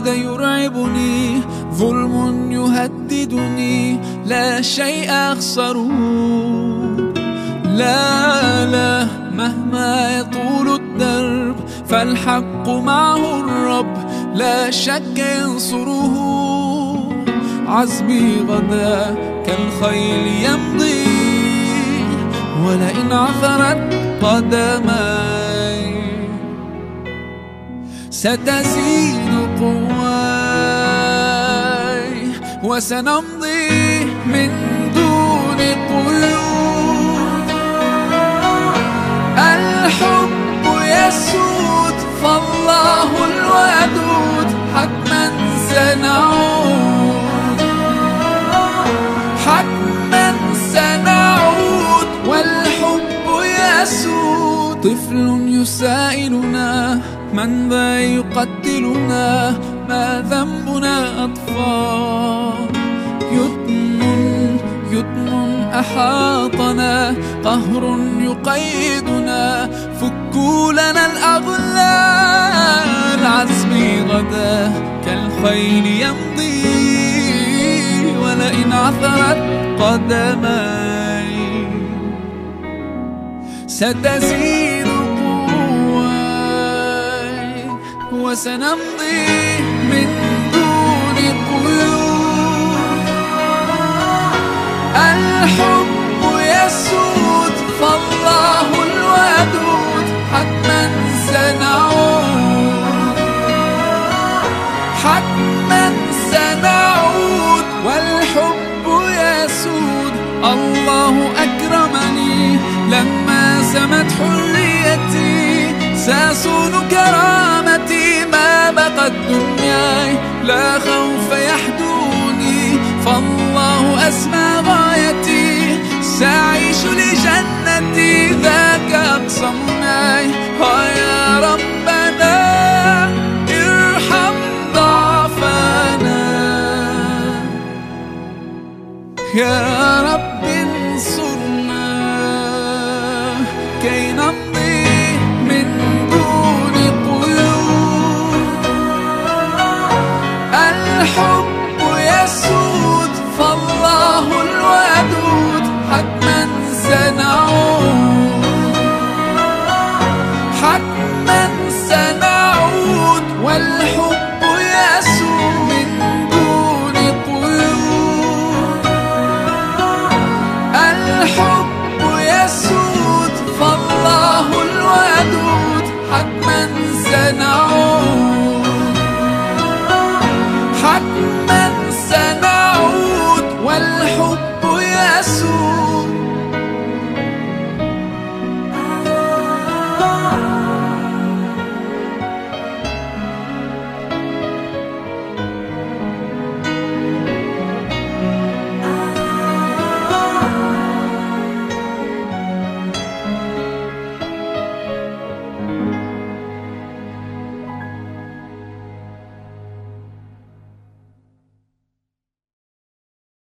عاد يرعبني ظلم يهددني لا شيء أخسره لا لا مهما يطول الدرب فالحق معه الرب لا شك ينصره. عزمي غدا كالخيل يمضي ولئن عثرت قدماي ستزيد قواي وسنمضي من دون قيود. الحب يسود فالله الودود حتما سنعود. حتما سنعود والحب يسود. طفل يسائلنا من ذا يقتلنا ما ذنبنا أطفال. يتم يتم أحاطنا قهر يقيدنا فكوا لنا الأغلال. عزمي غدا كالخيل يمضي ولئن عثرت قدماي. ستزيد وسنمضي من دون قيود الحب يسود فالله الودود حتما سنعود حتما سنعود والحب يسود. الله أكرمني لما سمت حريتي سأصون كرامتي الدنيا لا خوف يحدوني. فالله أسمى غايتي سأعيش لجنتي. ذاك أقصى معي يا ربنا ارحم ضعفنا. يا رب نعود حتما سنعود والحب يسود